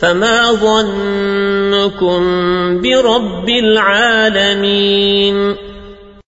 فما ظنكم برب العالمين